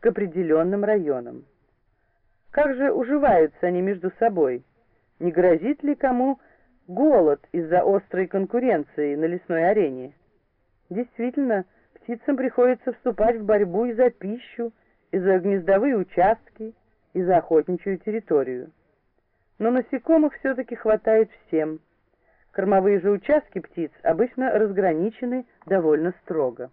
к определенным районам. Как же уживаются они между собой? Не грозит ли кому голод из-за острой конкуренции на лесной арене? Действительно, птицам приходится вступать в борьбу и за пищу, и за гнездовые участки, и за охотничью территорию. Но насекомых все-таки хватает всем. Кормовые же участки птиц обычно разграничены довольно строго.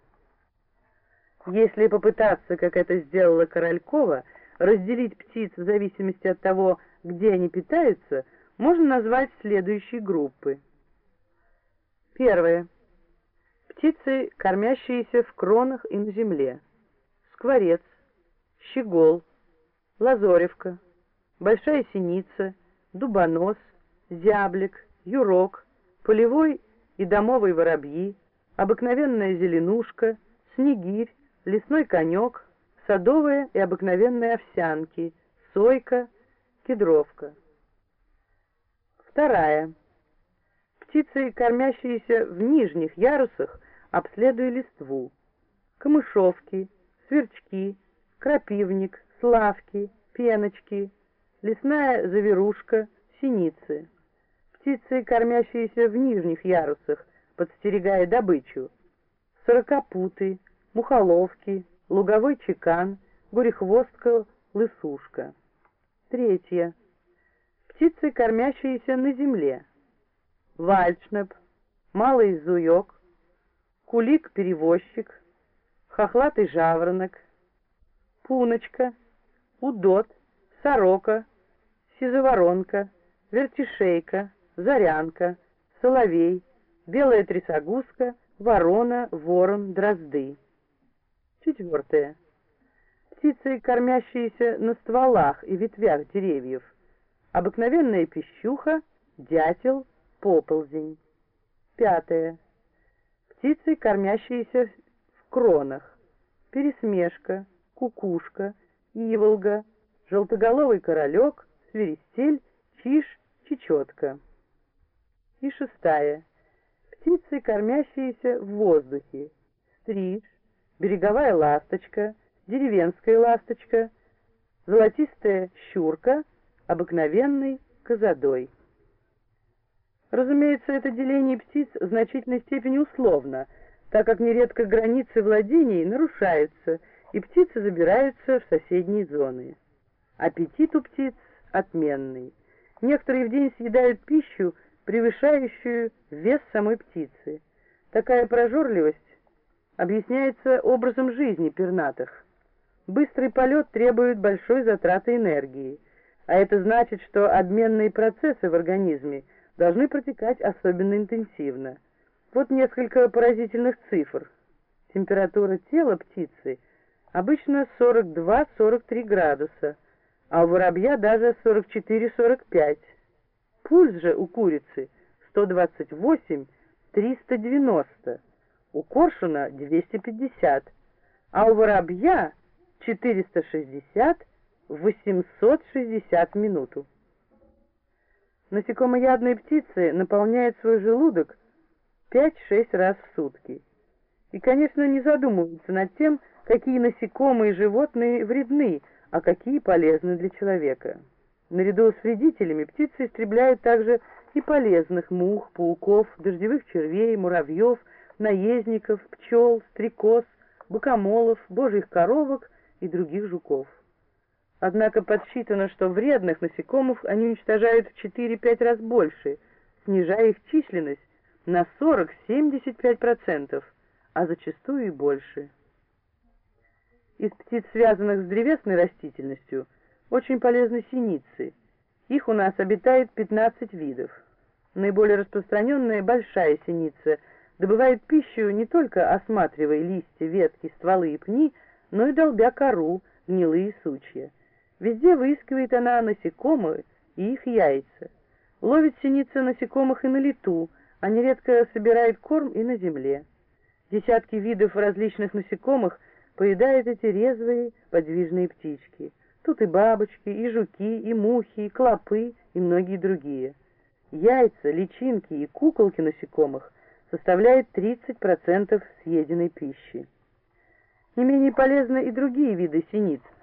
Если попытаться, как это сделала Королькова, разделить птиц в зависимости от того, где они питаются, можно назвать следующие группы. Первое. Птицы, кормящиеся в кронах и на земле. Скворец, щегол, лазоревка, большая синица, дубонос, зяблик, юрок, полевой и домовый воробьи, обыкновенная зеленушка, снегирь, лесной конек, садовые и обыкновенные овсянки, сойка, кедровка. Вторая. Птицы, кормящиеся в нижних ярусах, обследуя листву. Камышовки, сверчки, крапивник, славки, пеночки, лесная заверушка, синицы. Птицы, кормящиеся в нижних ярусах, подстерегая добычу. Сорокопуты, мухоловки, луговой чекан, горехвостка, лысушка. Третье. Птицы, кормящиеся на земле. Вальчнеп, малый зуёк, кулик-перевозчик, хохлатый жаворонок, пуночка, удот, сорока, сизоворонка, вертишейка, зарянка, соловей, белая трясогузка, ворона, ворон, дрозды. Четвертое. Птицы, кормящиеся на стволах и ветвях деревьев. Обыкновенная пищуха, дятел, поползень. Пятое. Птицы, кормящиеся в кронах. Пересмешка, кукушка, иволга, желтоголовый королек, свиристель, чиж, чечетка. И шестая. Птицы, кормящиеся в воздухе. Стриж, береговая ласточка, деревенская ласточка, золотистая щурка, обыкновенный козадой. Разумеется, это деление птиц в значительной степени условно, так как нередко границы владений нарушаются, и птицы забираются в соседние зоны. Аппетит у птиц отменный. Некоторые в день съедают пищу, превышающую вес самой птицы. Такая прожорливость объясняется образом жизни пернатых. Быстрый полет требует большой затраты энергии, а это значит, что обменные процессы в организме должны протекать особенно интенсивно. Вот несколько поразительных цифр. Температура тела птицы обычно 42-43 градуса, а у воробья даже 44-45. Пульс же у курицы 128-390 у коршуна 250, а у воробья 460-860 минуту. Насекомоядные птицы наполняют свой желудок 5-6 раз в сутки. И, конечно, не задумываются над тем, какие насекомые и животные вредны, а какие полезны для человека. Наряду с вредителями птицы истребляют также и полезных мух, пауков, дождевых червей, муравьев, наездников, пчел, стрекоз, богомолов, божьих коровок и других жуков. Однако подсчитано, что вредных насекомых они уничтожают в 4-5 раз больше, снижая их численность на 40-75%, а зачастую и больше. Из птиц, связанных с древесной растительностью, очень полезны синицы. Их у нас обитает 15 видов. Наиболее распространенная большая синица – добывает пищу не только осматривая листья, ветки, стволы и пни, но и долбя кору, гнилые сучья. Везде выискивает она насекомых и их яйца. Ловит синица насекомых и на лету, а нередко собирает корм и на земле. Десятки видов различных насекомых поедают эти резвые подвижные птички. Тут и бабочки, и жуки, и мухи, и клопы, и многие другие. Яйца, личинки и куколки насекомых составляет 30% съеденной пищи. Не менее полезны и другие виды синиц –